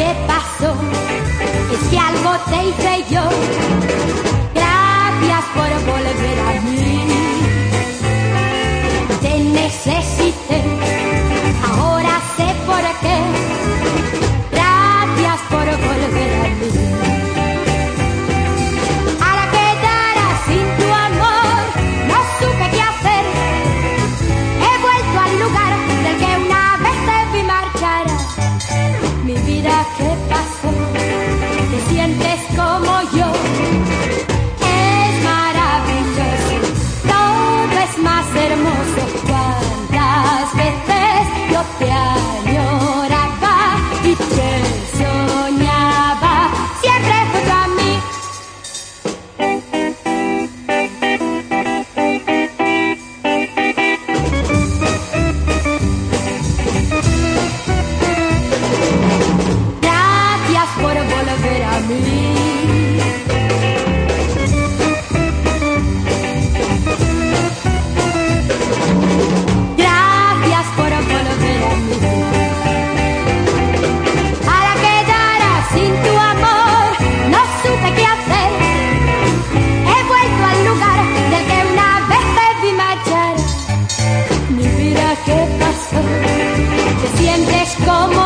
Qué pasó, que si algo te hice yo, qué pasó. Te sientes como